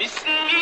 كفى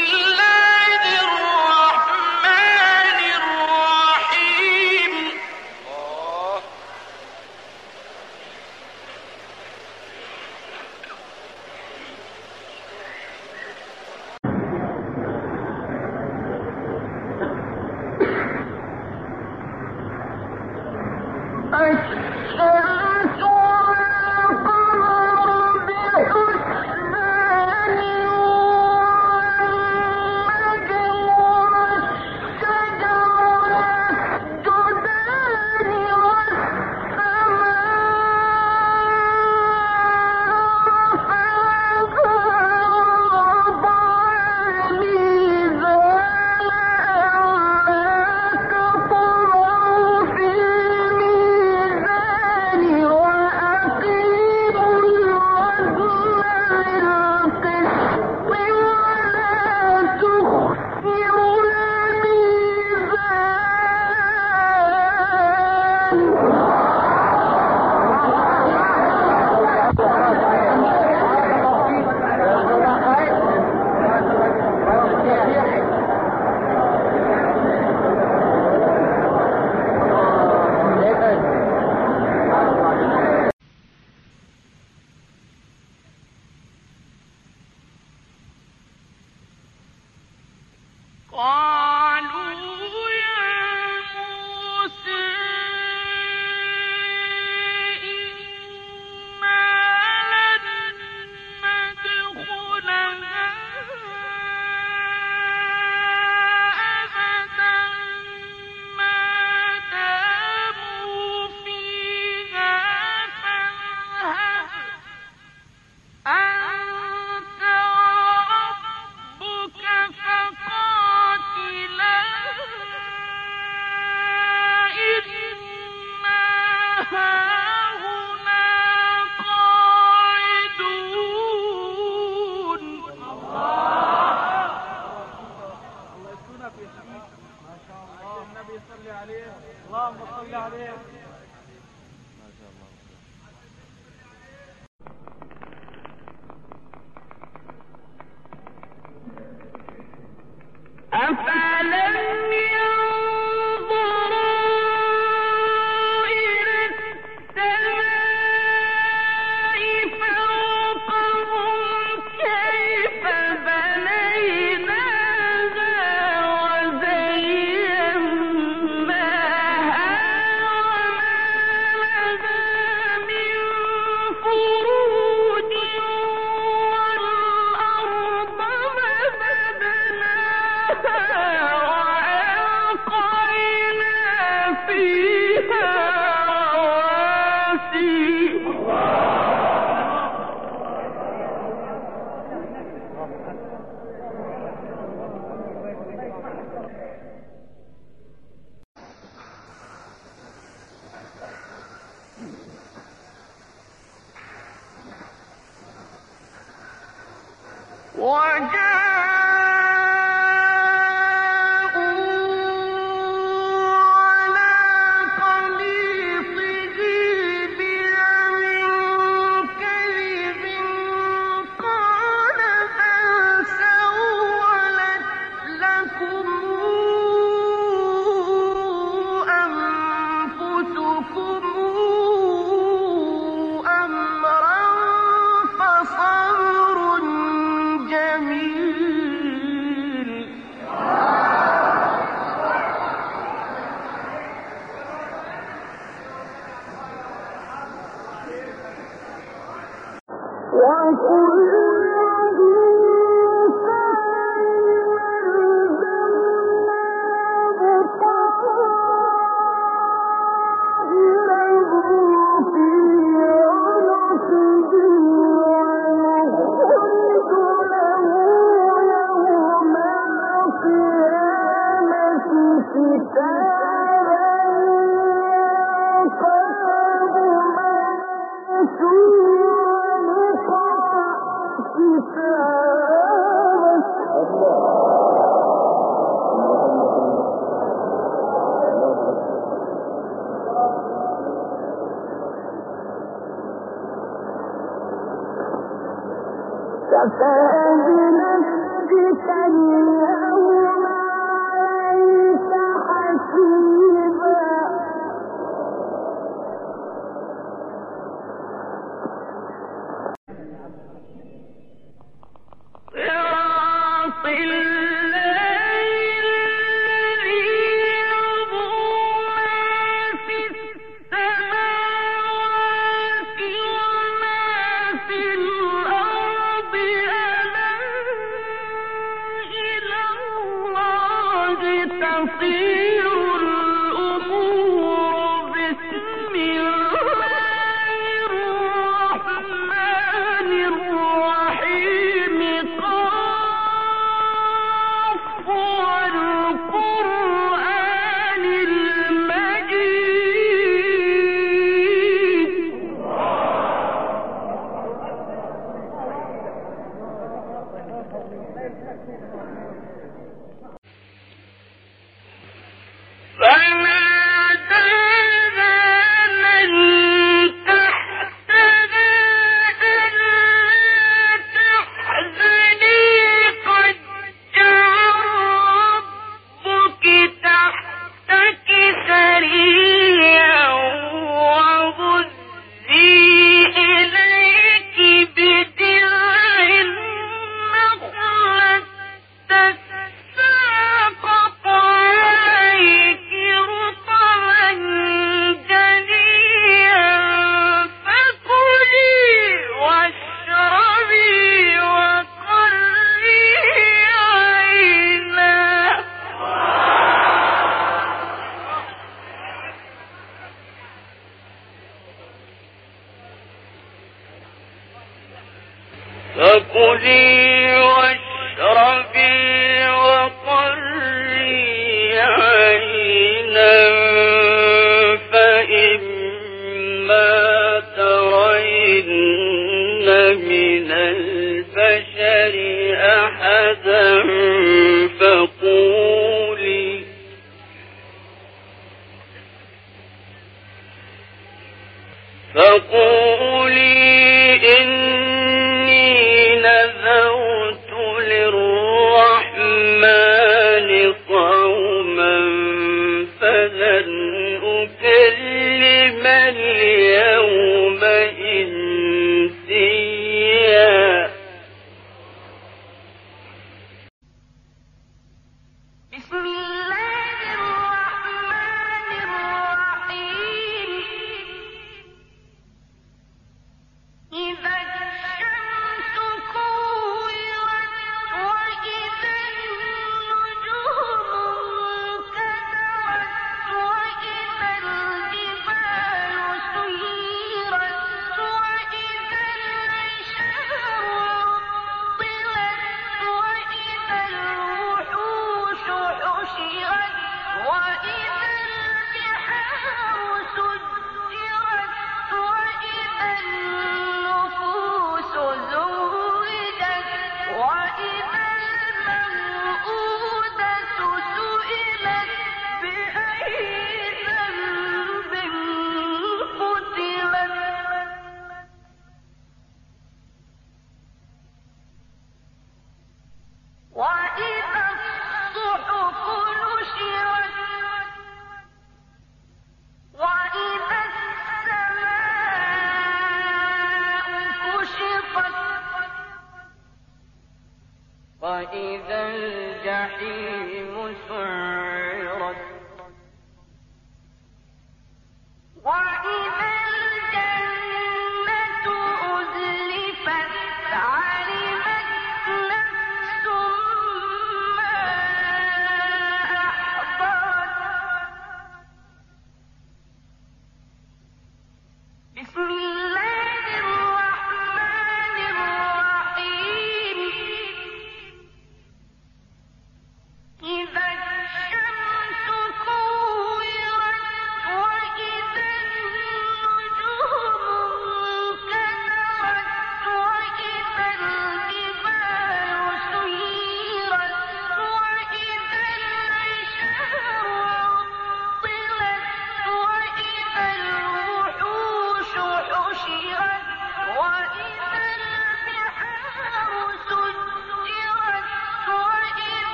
بنفسك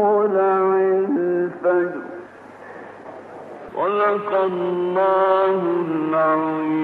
مطلع الفجر. صدق الله العظيم.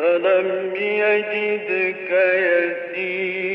ألم يجدك يتيما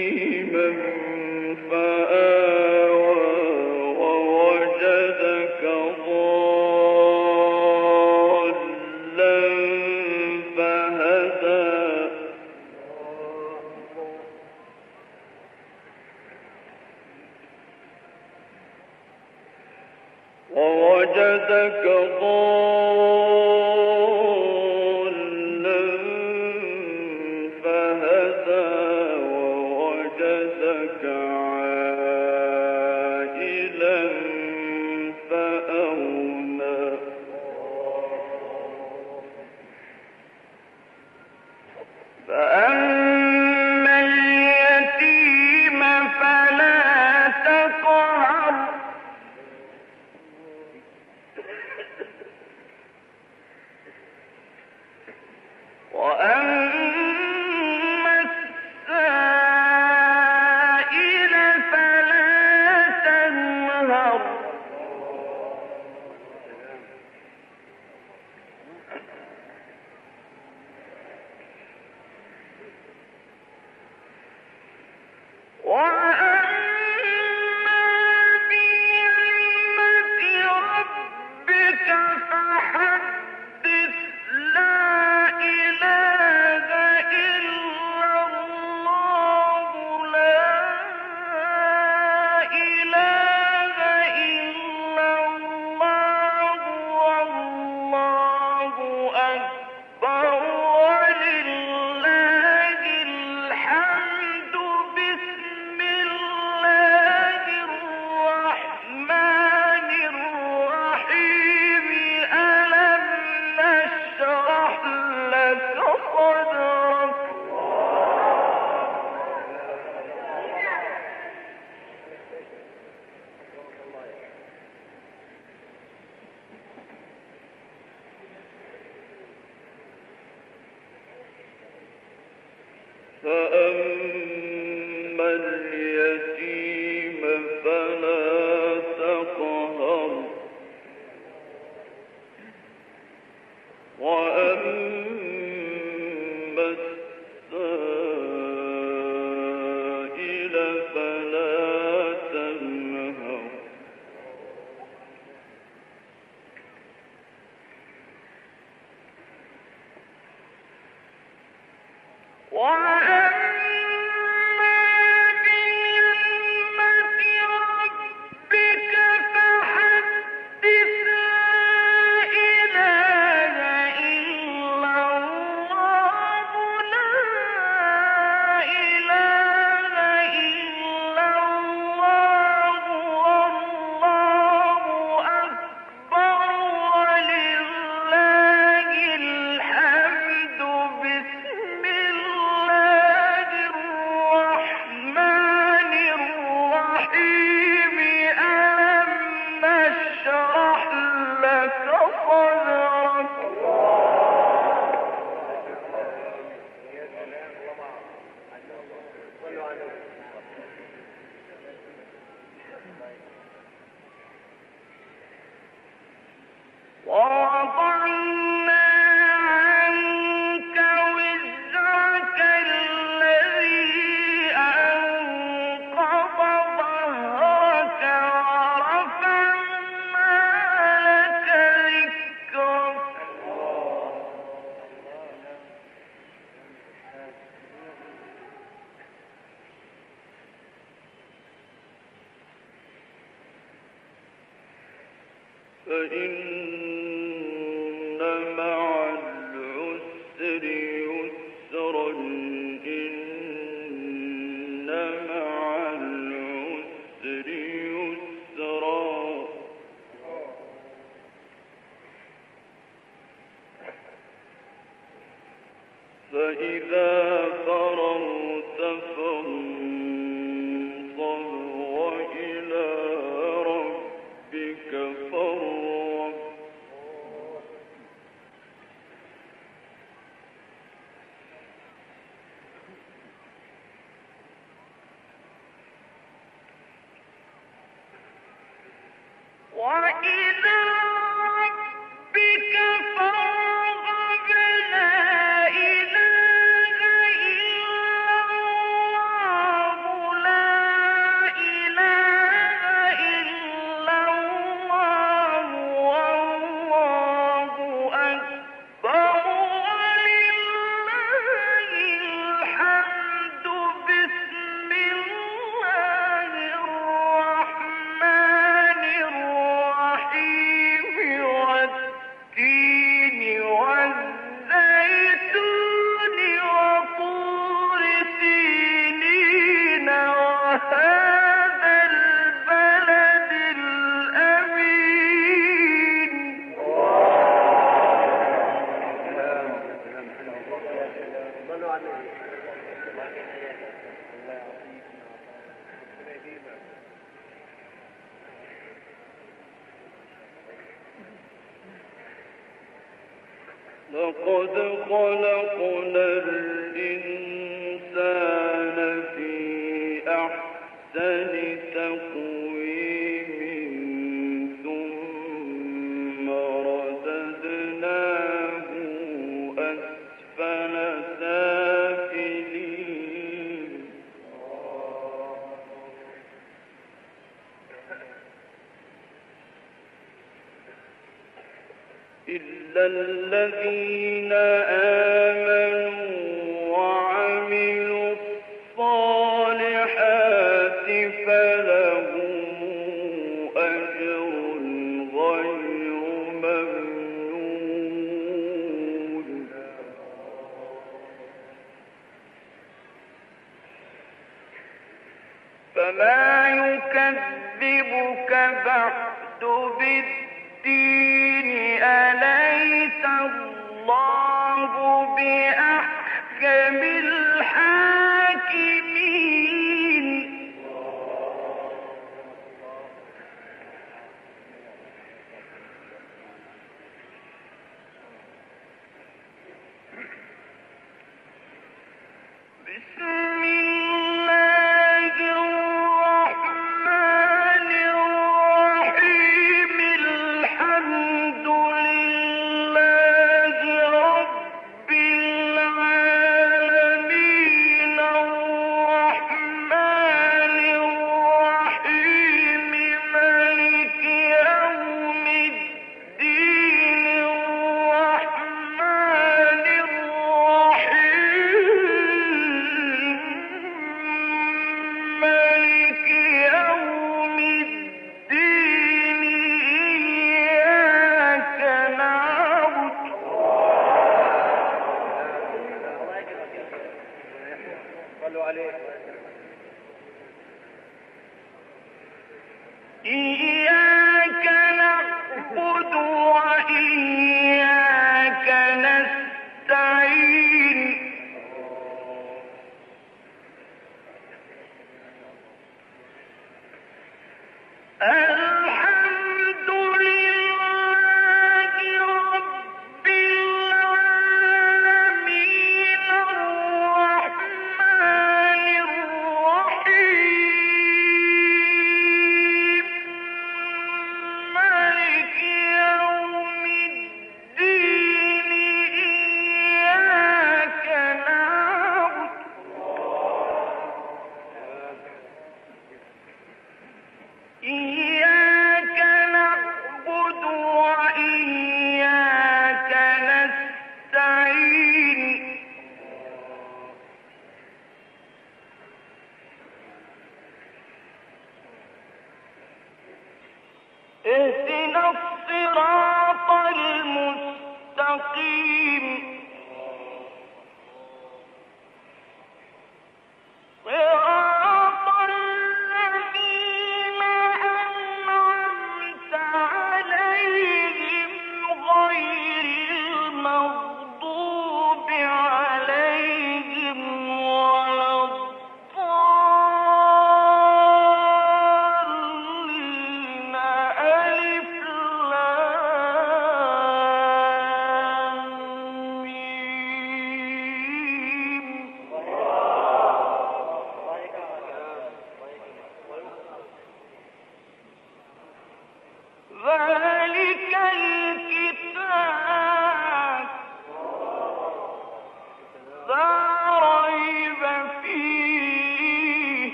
我恩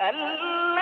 Allah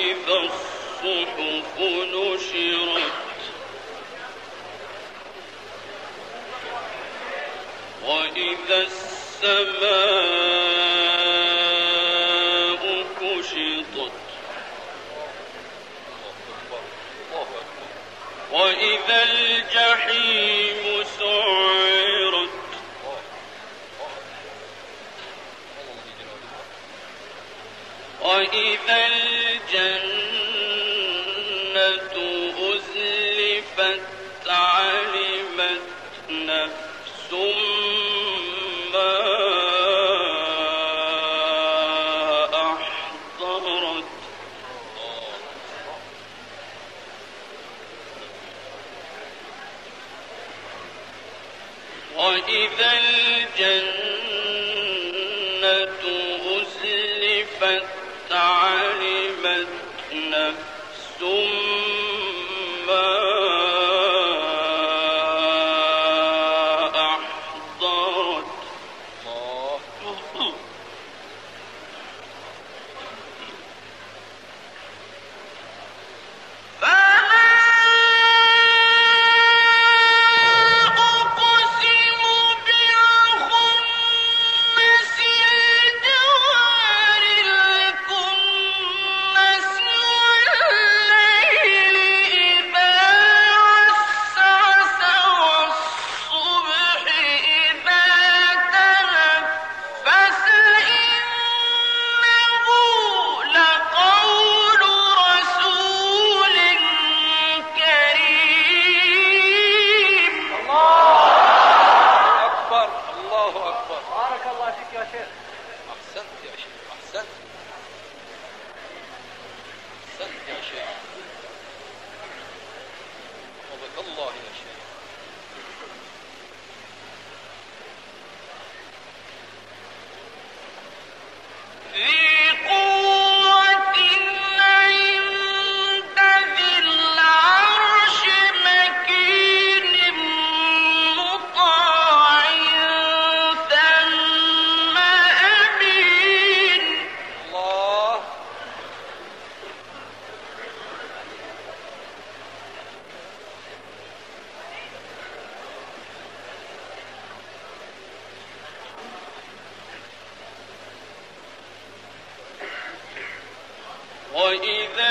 إذا الصحف نشرت وإذا السماء كشطت وإذا الجحيم سعرت وإذا الجنة أزلفت علمت نفس ما أحضرت. وإذا الجنة ثم وإذا